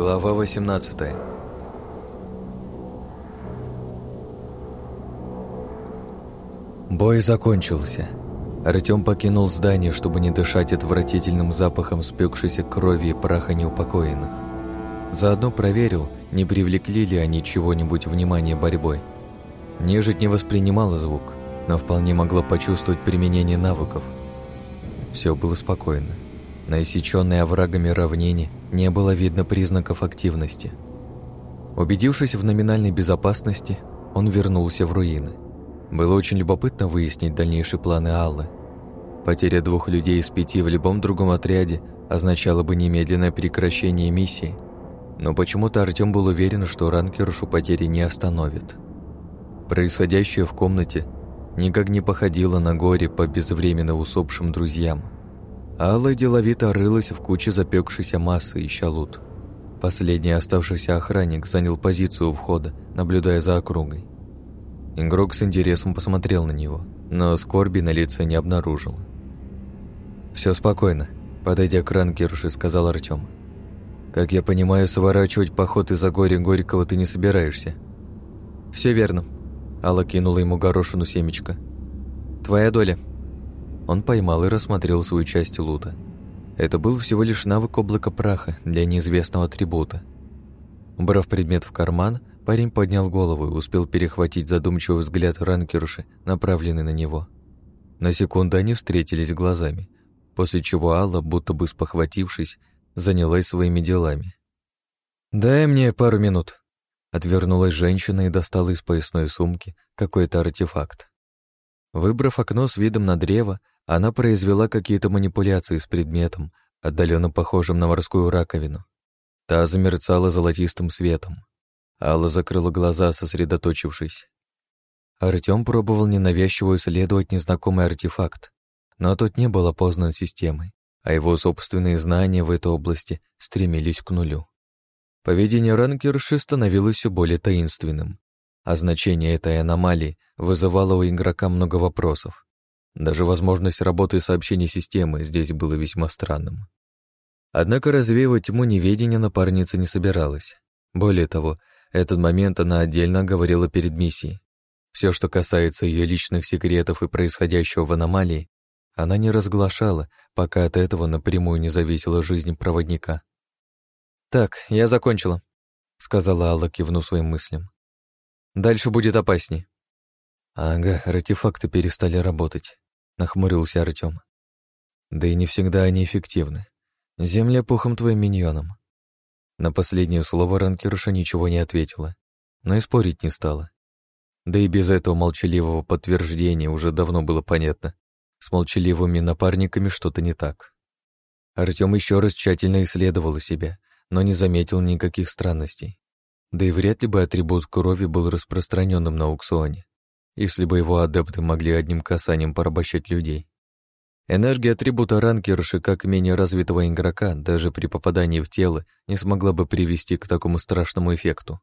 Глава 18 Бой закончился. Артём покинул здание, чтобы не дышать отвратительным запахом спекшейся крови и праха неупокоенных. Заодно проверил, не привлекли ли они чего-нибудь внимания борьбой. Нежить не воспринимала звук, но вполне могла почувствовать применение навыков. Все было спокойно. На иссеченной оврагами равнине не было видно признаков активности. Убедившись в номинальной безопасности, он вернулся в руины. Было очень любопытно выяснить дальнейшие планы Аллы. Потеря двух людей из пяти в любом другом отряде означала бы немедленное прекращение миссии, но почему-то Артем был уверен, что ранкершу потери не остановит. Происходящее в комнате никак не походило на горе по безвременно усопшим друзьям. Алла деловито рылась в куче запекшейся массы, ища лут. Последний оставшийся охранник занял позицию у входа, наблюдая за округой. Игрок с интересом посмотрел на него, но скорби на лице не обнаружил. Все спокойно», — подойдя к ранкерше, сказал Артем. «Как я понимаю, сворачивать поход из-за горя Горького ты не собираешься?» Все верно», Алла кинула ему горошину семечко. «Твоя доля». Он поймал и рассмотрел свою часть лута. Это был всего лишь навык облака праха для неизвестного атрибута. Убрав предмет в карман, парень поднял голову и успел перехватить задумчивый взгляд ранкерши, направленный на него. На секунду они встретились глазами, после чего Алла, будто бы спохватившись, занялась своими делами. «Дай мне пару минут», Отвернулась женщина и достала из поясной сумки какой-то артефакт. Выбрав окно с видом на древо, она произвела какие-то манипуляции с предметом, отдаленно похожим на морскую раковину. Та замерцала золотистым светом. Алла закрыла глаза, сосредоточившись. Артём пробовал ненавязчиво исследовать незнакомый артефакт, но тот не был опознан системой, а его собственные знания в этой области стремились к нулю. Поведение ранкерши становилось все более таинственным, а значение этой аномалии вызывало у игрока много вопросов. Даже возможность работы сообщений системы здесь было весьма странным. Однако развеивать тьму неведения напарница не собиралась. Более того, этот момент она отдельно говорила перед миссией. Все, что касается ее личных секретов и происходящего в аномалии, она не разглашала, пока от этого напрямую не зависела жизнь проводника. «Так, я закончила», — сказала Алла, кивнув своим мыслям. «Дальше будет опасней». «Ага, артефакты перестали работать», — нахмурился Артем. «Да и не всегда они эффективны. Земля пухом твоим миньоном». На последнее слово ранкерша ничего не ответила, но и спорить не стала. Да и без этого молчаливого подтверждения уже давно было понятно. С молчаливыми напарниками что-то не так. Артем еще раз тщательно исследовал себя, но не заметил никаких странностей. Да и вряд ли бы атрибут крови был распространенным на аукционе, если бы его адепты могли одним касанием порабощать людей. Энергия атрибута ранкерши, как менее развитого игрока, даже при попадании в тело, не смогла бы привести к такому страшному эффекту.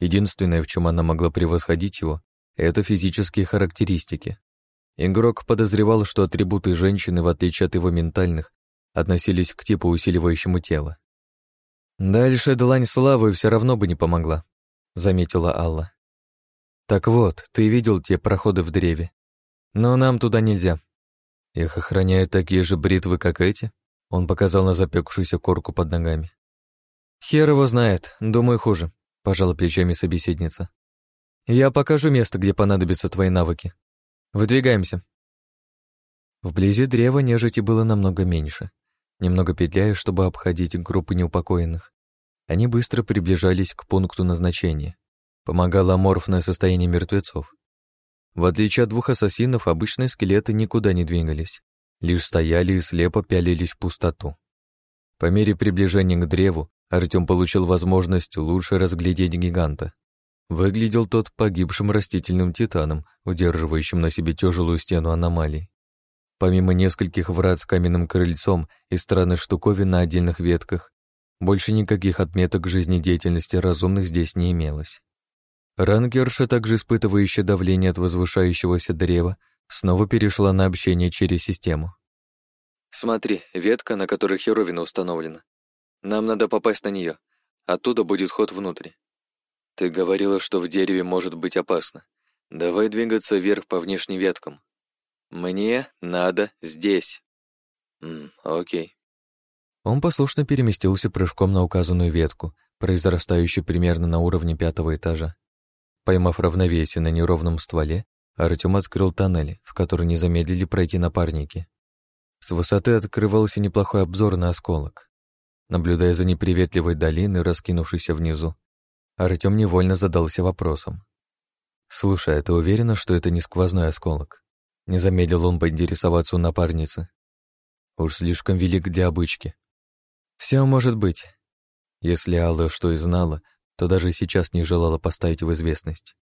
Единственное, в чем она могла превосходить его, это физические характеристики. Игрок подозревал, что атрибуты женщины, в отличие от его ментальных, относились к типу усиливающему тело. «Дальше длань славы все равно бы не помогла», — заметила Алла. «Так вот, ты видел те проходы в древе. Но нам туда нельзя. Их охраняют такие же бритвы, как эти?» Он показал на запекшуюся корку под ногами. «Хер его знает, думаю, хуже», — пожала плечами собеседница. «Я покажу место, где понадобятся твои навыки. Выдвигаемся». Вблизи древа нежити было намного меньше немного петляя, чтобы обходить группы неупокоенных. Они быстро приближались к пункту назначения. Помогало аморфное состояние мертвецов. В отличие от двух ассасинов, обычные скелеты никуда не двигались, лишь стояли и слепо пялились в пустоту. По мере приближения к древу Артем получил возможность лучше разглядеть гиганта. Выглядел тот погибшим растительным титаном, удерживающим на себе тяжелую стену аномалий. Помимо нескольких врат с каменным крыльцом и странных штуковин на отдельных ветках, больше никаких отметок жизнедеятельности разумных здесь не имелось. Рангерша, также испытывающая давление от возвышающегося древа, снова перешла на общение через систему. «Смотри, ветка, на которой херовина установлена. Нам надо попасть на нее. Оттуда будет ход внутрь. Ты говорила, что в дереве может быть опасно. Давай двигаться вверх по внешним веткам. Мне надо здесь. М, окей. Он послушно переместился прыжком на указанную ветку, произрастающую примерно на уровне пятого этажа. Поймав равновесие на неровном стволе, Артем открыл тоннель, в который не замедлили пройти напарники. С высоты открывался неплохой обзор на осколок. Наблюдая за неприветливой долиной, раскинувшейся внизу, Артем невольно задался вопросом. «Слушай, а ты уверена, что это не сквозной осколок?» Не замедлил он поинтересоваться у напарницы. Уж слишком велик для обычки. Все может быть. Если Алла что и знала, то даже сейчас не желала поставить в известность.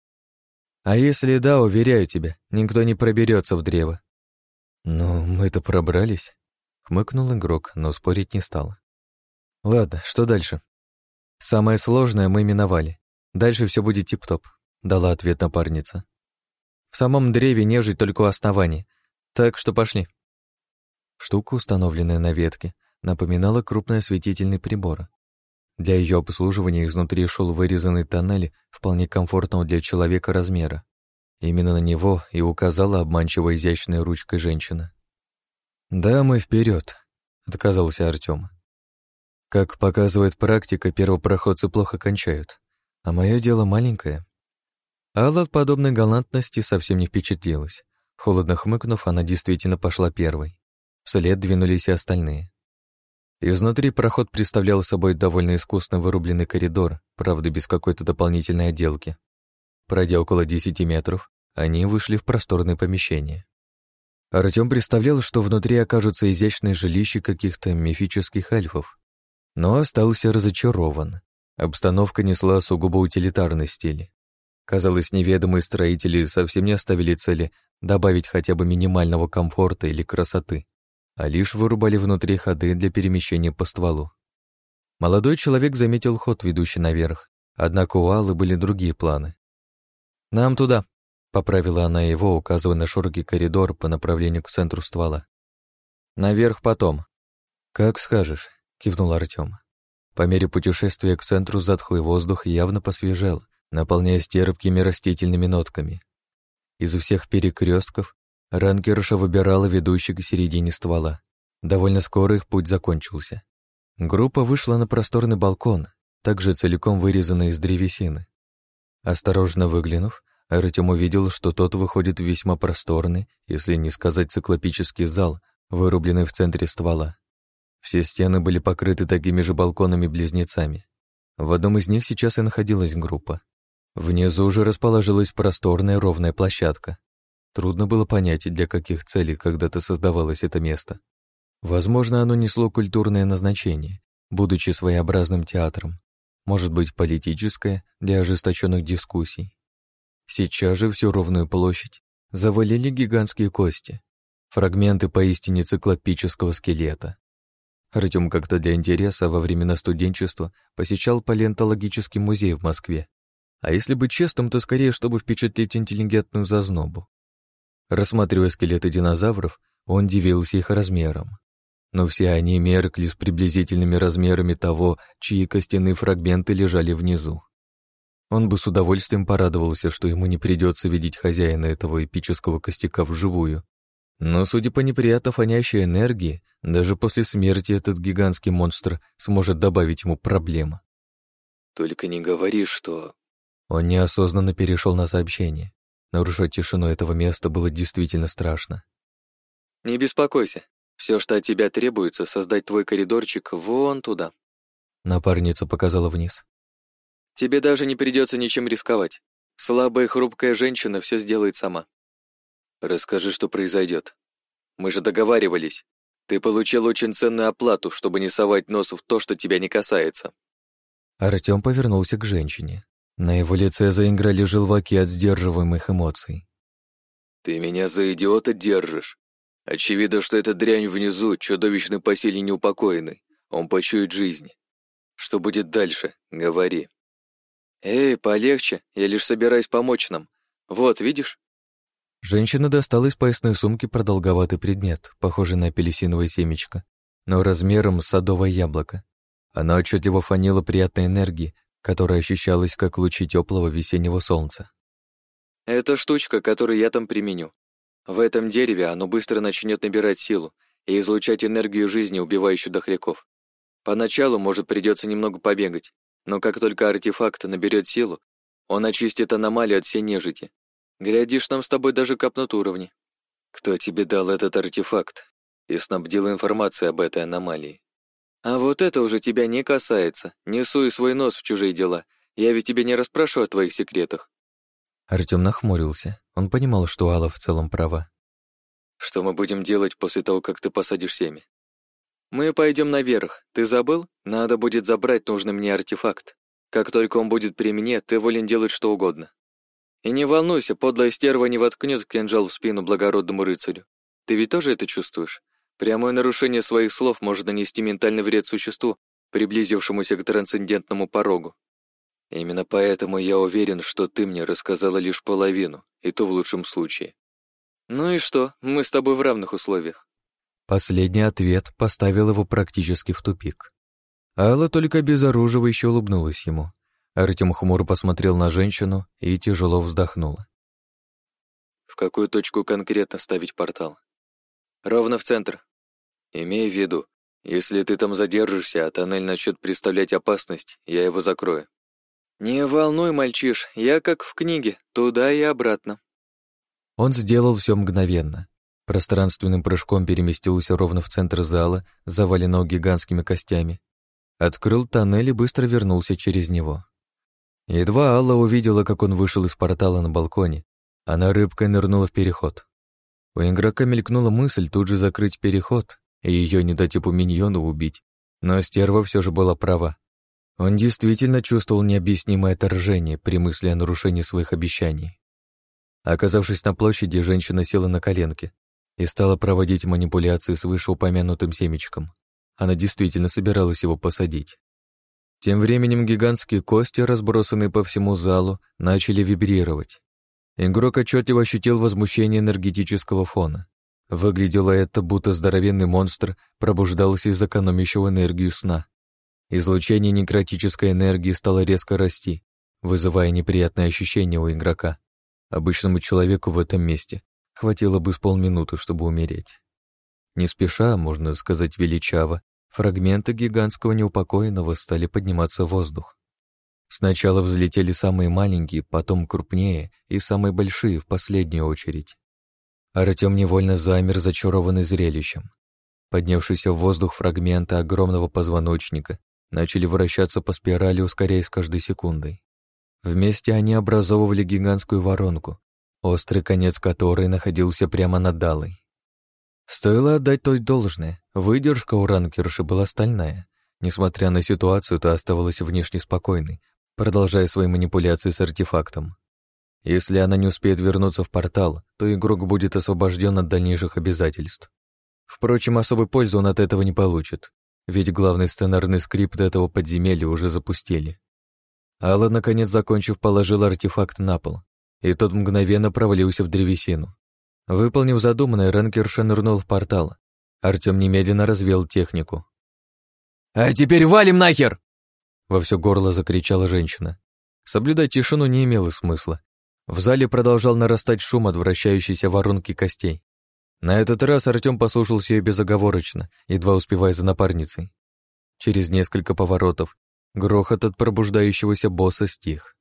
А если да, уверяю тебя, никто не проберется в древо. Ну, мы-то пробрались. Хмыкнул игрок, но спорить не стал. Ладно, что дальше? Самое сложное мы миновали. Дальше все будет тип-топ, дала ответ напарница. В самом древе нежить только у основания, так что пошли. Штука, установленная на ветке, напоминала крупный осветительный прибор. Для ее обслуживания изнутри шел вырезанный тоннель вполне комфортного для человека размера. Именно на него и указала обманчиво изящной ручкой женщина. «Да, мы вперед, отказался Артем. Как показывает практика, первопроходцы плохо кончают, а мое дело маленькое. Алла от подобной галантности совсем не впечатлилась. Холодно хмыкнув, она действительно пошла первой. Вслед двинулись и остальные. Изнутри проход представлял собой довольно искусно вырубленный коридор, правда, без какой-то дополнительной отделки. Пройдя около десяти метров, они вышли в просторное помещение. Артем представлял, что внутри окажутся изящные жилища каких-то мифических эльфов, но остался разочарован. Обстановка несла сугубо утилитарный стиль. Казалось, неведомые строители совсем не оставили цели добавить хотя бы минимального комфорта или красоты, а лишь вырубали внутри ходы для перемещения по стволу. Молодой человек заметил ход, ведущий наверх, однако у Аллы были другие планы. «Нам туда», — поправила она его, указывая на широкий коридор по направлению к центру ствола. «Наверх потом». «Как скажешь», — кивнул Артем. По мере путешествия к центру затхлый воздух явно посвежел, наполняясь терпкими растительными нотками. Из всех перекрестков ранкерша выбирала ведущий к середине ствола. Довольно скоро их путь закончился. Группа вышла на просторный балкон, также целиком вырезанный из древесины. Осторожно выглянув, Артем увидел, что тот выходит в весьма просторный, если не сказать циклопический зал, вырубленный в центре ствола. Все стены были покрыты такими же балконами-близнецами. В одном из них сейчас и находилась группа. Внизу же расположилась просторная ровная площадка. Трудно было понять, для каких целей когда-то создавалось это место. Возможно, оно несло культурное назначение, будучи своеобразным театром. Может быть, политическое, для ожесточенных дискуссий. Сейчас же всю ровную площадь завалили гигантские кости, фрагменты поистине циклопического скелета. Артем как-то для интереса во времена студенчества посещал палеонтологический музей в Москве а если быть честным, то скорее, чтобы впечатлить интеллигентную зазнобу. Рассматривая скелеты динозавров, он дивился их размером. Но все они меркли с приблизительными размерами того, чьи костяные фрагменты лежали внизу. Он бы с удовольствием порадовался, что ему не придется видеть хозяина этого эпического костяка вживую. Но, судя по неприятно фонящей энергии, даже после смерти этот гигантский монстр сможет добавить ему проблем. «Только не говори, что он неосознанно перешел на сообщение. Нарушать тишину этого места было действительно страшно. «Не беспокойся. Все, что от тебя требуется, создать твой коридорчик вон туда». Напарница показала вниз. «Тебе даже не придется ничем рисковать. Слабая хрупкая женщина все сделает сама. Расскажи, что произойдет. Мы же договаривались. Ты получил очень ценную оплату, чтобы не совать нос в то, что тебя не касается». Артем повернулся к женщине. На его лице заиграли желваки от сдерживаемых эмоций. «Ты меня за идиота держишь? Очевидно, что эта дрянь внизу, чудовищный по силе неупокоенный. Он почует жизнь. Что будет дальше? Говори». «Эй, полегче, я лишь собираюсь помочь нам. Вот, видишь?» Женщина достала из поясной сумки продолговатый предмет, похожий на апельсиновое семечко, но размером с садовое яблоко. Она отчетливо фанила приятной энергии, которая ощущалась как лучи теплого весеннего солнца. «Это штучка, которую я там применю. В этом дереве оно быстро начнет набирать силу и излучать энергию жизни, убивающую дохляков. Поначалу, может, придется немного побегать, но как только артефакт наберет силу, он очистит аномалию от всей нежити. Глядишь, нам с тобой даже капнут уровни. Кто тебе дал этот артефакт и снабдил информацией об этой аномалии? А вот это уже тебя не касается. Не суй свой нос в чужие дела. Я ведь тебя не расспрошу о твоих секретах. Артём нахмурился. Он понимал, что Алла в целом права. Что мы будем делать после того, как ты посадишь семя? Мы пойдем наверх. Ты забыл? Надо будет забрать нужный мне артефакт. Как только он будет при мне, ты волен делать что угодно. И не волнуйся, подлая стерва не воткнет кинжал в спину благородному рыцарю. Ты ведь тоже это чувствуешь? Прямое нарушение своих слов может нанести ментальный вред существу, приблизившемуся к трансцендентному порогу. Именно поэтому я уверен, что ты мне рассказала лишь половину, и то в лучшем случае. Ну и что, мы с тобой в равных условиях. Последний ответ поставил его практически в тупик. Алла только безоруживающе улыбнулась ему. Артем хмуро посмотрел на женщину и тяжело вздохнула. «В какую точку конкретно ставить портал?» «Ровно в центр. Имей в виду, если ты там задержишься, а тоннель начнет представлять опасность, я его закрою. «Не волнуй, мальчиш, я как в книге, туда и обратно». Он сделал все мгновенно. Пространственным прыжком переместился ровно в центр зала, заваленного гигантскими костями. Открыл тоннель и быстро вернулся через него. Едва Алла увидела, как он вышел из портала на балконе, она рыбкой нырнула в переход. У игрока мелькнула мысль тут же закрыть переход и ее не дать типу миньону убить, но стерва все же была права. Он действительно чувствовал необъяснимое отторжение при мысли о нарушении своих обещаний. Оказавшись на площади, женщина села на коленки и стала проводить манипуляции с вышеупомянутым семечком. Она действительно собиралась его посадить. Тем временем гигантские кости, разбросанные по всему залу, начали вибрировать. Игрок отчетливо ощутил возмущение энергетического фона. Выглядело это, будто здоровенный монстр пробуждался из экономящего энергию сна. Излучение некротической энергии стало резко расти, вызывая неприятное ощущение у игрока. Обычному человеку в этом месте хватило бы с полминуты, чтобы умереть. Не спеша, можно сказать величаво, фрагменты гигантского неупокоенного стали подниматься в воздух. Сначала взлетели самые маленькие, потом крупнее и самые большие в последнюю очередь. Артем невольно замер, зачарованный зрелищем. Поднявшийся в воздух фрагменты огромного позвоночника начали вращаться по спирали, ускоряясь каждой секундой. Вместе они образовывали гигантскую воронку, острый конец которой находился прямо над Далой. Стоило отдать той должное, выдержка у ранкерши была стальная. Несмотря на ситуацию, та оставалась внешне спокойной, продолжая свои манипуляции с артефактом. Если она не успеет вернуться в портал, то игрок будет освобожден от дальнейших обязательств. Впрочем, особой пользы он от этого не получит ведь главный сценарный скрипт этого подземелья уже запустили. Алла, наконец закончив, положил артефакт на пол, и тот мгновенно провалился в древесину. Выполнив задуманное, ранкерша нырнул в портал. Артем немедленно развел технику. «А теперь валим нахер!» Во все горло закричала женщина. Соблюдать тишину не имело смысла. В зале продолжал нарастать шум от вращающейся воронки костей. На этот раз Артём послушался ее безоговорочно, едва успевая за напарницей. Через несколько поворотов грохот от пробуждающегося босса стих.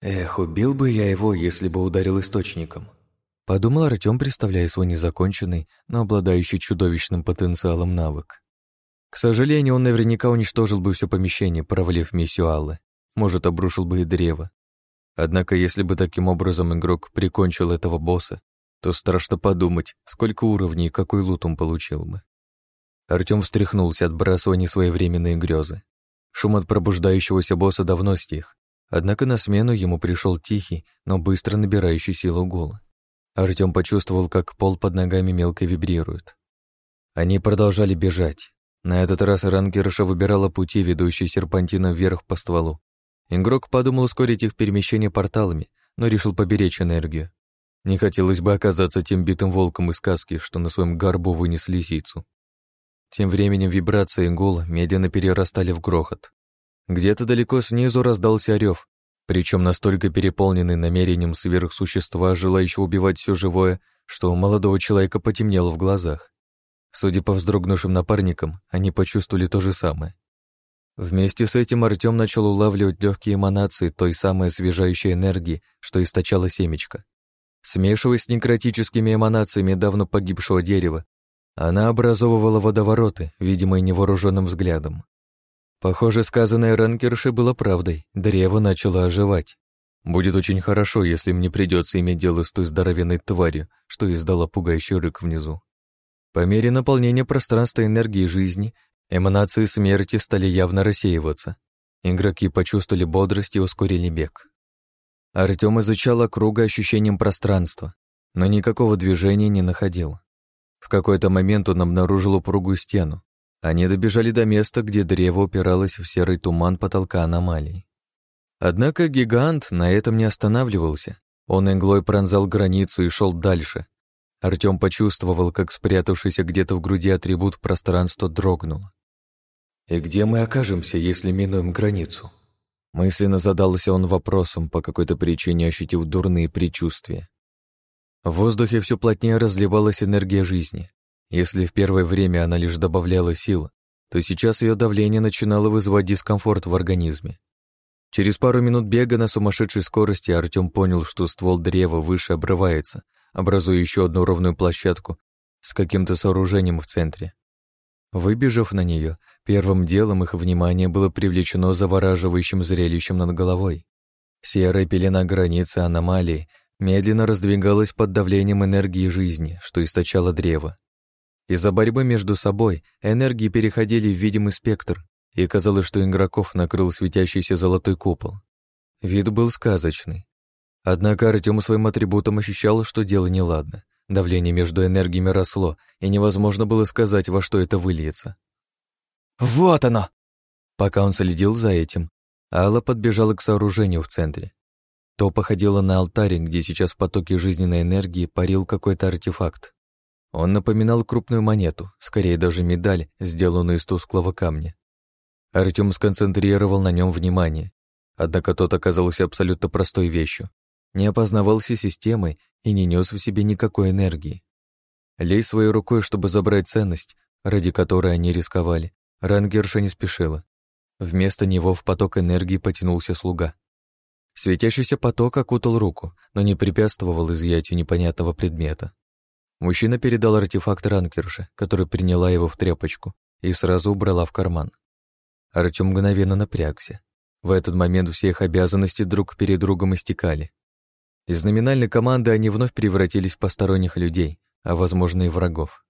«Эх, убил бы я его, если бы ударил источником», — подумал Артём, представляя свой незаконченный, но обладающий чудовищным потенциалом навык. К сожалению, он наверняка уничтожил бы все помещение, провалив миссию Аллы. Может, обрушил бы и древо. Однако, если бы таким образом игрок прикончил этого босса, то страшно подумать, сколько уровней и какой лут он получил бы. Артём встряхнулся, отбрасывая несвоевременные грезы. Шум от пробуждающегося босса давно стих, однако на смену ему пришел тихий, но быстро набирающий силу гул. Артём почувствовал, как пол под ногами мелко вибрирует. Они продолжали бежать. На этот раз ранкерша выбирала пути, ведущие серпантином вверх по стволу. Игрок подумал ускорить их перемещение порталами, но решил поберечь энергию. Не хотелось бы оказаться тем битым волком из сказки, что на своем горбу вынес лисицу. Тем временем вибрация и гул медленно перерастали в грохот. Где-то далеко снизу раздался рев, причем настолько переполненный намерением сверхсущества, желающего убивать все живое, что у молодого человека потемнело в глазах. Судя по вздрогнувшим напарникам, они почувствовали то же самое. Вместе с этим Артем начал улавливать легкие эманации той самой освежающей энергии, что источала семечко. Смешиваясь с некротическими эманациями давно погибшего дерева, она образовывала водовороты, видимые невооруженным взглядом. Похоже, сказанное ранкерши было правдой, древо начало оживать. Будет очень хорошо, если мне придется иметь дело с той здоровенной тварью, что издала пугающий рык внизу. По мере наполнения пространства энергии жизни, эманации смерти стали явно рассеиваться. Игроки почувствовали бодрость и ускорили бег. Артем изучал округа ощущением пространства, но никакого движения не находил. В какой-то момент он обнаружил упругую стену. Они добежали до места, где древо упиралось в серый туман потолка аномалии. Однако гигант на этом не останавливался. Он иглой пронзал границу и шел дальше. Артем почувствовал, как спрятавшийся где-то в груди атрибут пространства дрогнул. «И где мы окажемся, если минуем границу?» Мысленно задался он вопросом, по какой-то причине ощутив дурные предчувствия. В воздухе все плотнее разливалась энергия жизни. Если в первое время она лишь добавляла сил, то сейчас ее давление начинало вызывать дискомфорт в организме. Через пару минут бега на сумасшедшей скорости Артем понял, что ствол древа выше обрывается, образуя еще одну ровную площадку с каким-то сооружением в центре. Выбежав на нее, первым делом их внимание было привлечено завораживающим зрелищем над головой. Серая пелена границы аномалии медленно раздвигалась под давлением энергии жизни, что источало древо. Из-за борьбы между собой энергии переходили в видимый спектр, и казалось, что игроков накрыл светящийся золотой купол. Вид был сказочный. Однако Артем своим атрибутом ощущал, что дело неладно. Давление между энергиями росло, и невозможно было сказать, во что это выльется. «Вот оно!» Пока он следил за этим, Алла подбежала к сооружению в центре. То походило на алтарь, где сейчас в потоке жизненной энергии парил какой-то артефакт. Он напоминал крупную монету, скорее даже медаль, сделанную из тусклого камня. Артем сконцентрировал на нем внимание, однако тот оказался абсолютно простой вещью, не опознавался системой и не нес в себе никакой энергии. Лей своей рукой, чтобы забрать ценность, ради которой они рисковали, рангерша не спешила. Вместо него в поток энергии потянулся слуга. Светящийся поток окутал руку, но не препятствовал изъятию непонятного предмета. Мужчина передал артефакт ранкерше, который приняла его в тряпочку и сразу убрала в карман. Артем мгновенно напрягся. В этот момент все их обязанности друг перед другом истекали. Из номинальной команды они вновь превратились в посторонних людей, а, возможно, и врагов.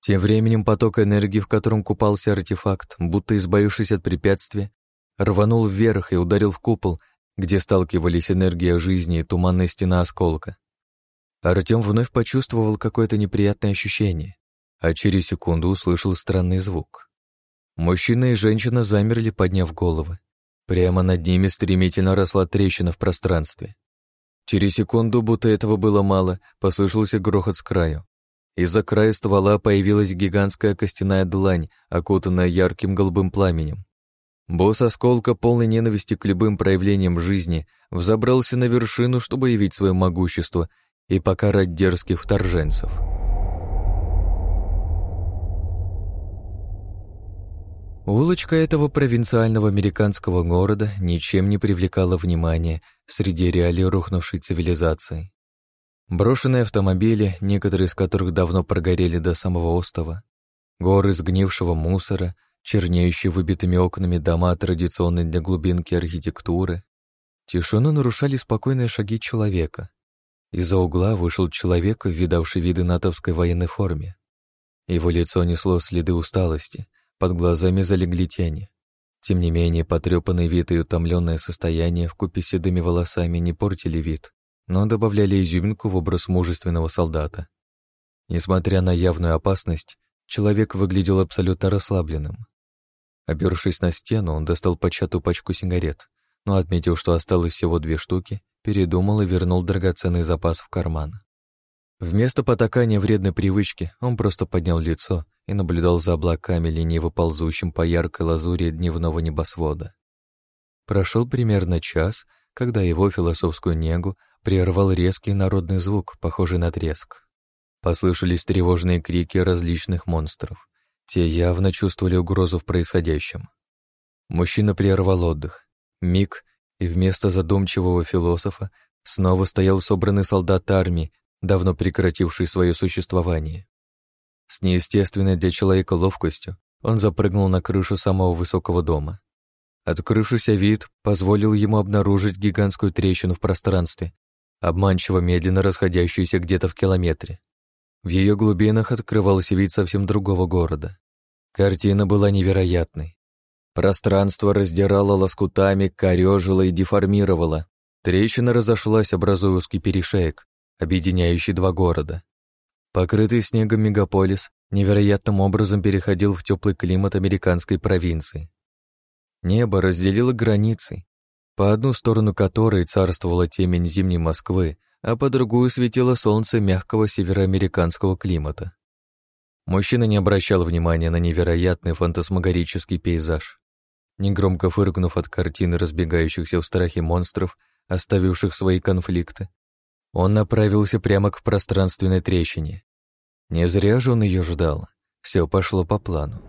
Тем временем поток энергии, в котором купался артефакт, будто избавившись от препятствия, рванул вверх и ударил в купол, где сталкивались энергия жизни и туманная стена осколка. Артем вновь почувствовал какое-то неприятное ощущение, а через секунду услышал странный звук. Мужчина и женщина замерли, подняв головы. Прямо над ними стремительно росла трещина в пространстве. Через секунду, будто этого было мало, послышался грохот с краю. Из-за края ствола появилась гигантская костяная длань, окутанная ярким голубым пламенем. Босс осколка, полной ненависти к любым проявлениям жизни, взобрался на вершину, чтобы явить свое могущество и покарать дерзких вторженцев. Улочка этого провинциального американского города ничем не привлекала внимания среди реалий рухнувшей цивилизации. Брошенные автомобили, некоторые из которых давно прогорели до самого остова, горы сгнившего мусора — чернеющие выбитыми окнами дома традиционной для глубинки архитектуры. Тишину нарушали спокойные шаги человека. Из-за угла вышел человек, видавший виды натовской военной форме. Его лицо несло следы усталости, под глазами залегли тени. Тем не менее, потрепанный вид и утомленное состояние вкупе с седыми волосами не портили вид, но добавляли изюминку в образ мужественного солдата. Несмотря на явную опасность, человек выглядел абсолютно расслабленным. Опершись на стену, он достал початую пачку сигарет, но, отметив, что осталось всего две штуки, передумал и вернул драгоценный запас в карман. Вместо потакания вредной привычки он просто поднял лицо и наблюдал за облаками, лениво ползущим по яркой лазури дневного небосвода. Прошел примерно час, когда его философскую негу прервал резкий народный звук, похожий на треск. Послышались тревожные крики различных монстров. Те явно чувствовали угрозу в происходящем. Мужчина прервал отдых. Миг, и вместо задумчивого философа снова стоял собранный солдат армии, давно прекративший свое существование. С неестественной для человека ловкостью он запрыгнул на крышу самого высокого дома. Открывшийся вид позволил ему обнаружить гигантскую трещину в пространстве, обманчиво медленно расходящуюся где-то в километре. В ее глубинах открывался вид совсем другого города. Картина была невероятной. Пространство раздирало лоскутами, корежило и деформировало. Трещина разошлась, образуя узкий перешеек, объединяющий два города. Покрытый снегом мегаполис невероятным образом переходил в теплый климат американской провинции. Небо разделило границы, по одну сторону которой царствовала темень зимней Москвы, а по другую светило солнце мягкого североамериканского климата. Мужчина не обращал внимания на невероятный фантасмагорический пейзаж. Негромко фыркнув от картины разбегающихся в страхе монстров, оставивших свои конфликты, он направился прямо к пространственной трещине. Не зря же он ее ждал. Все пошло по плану.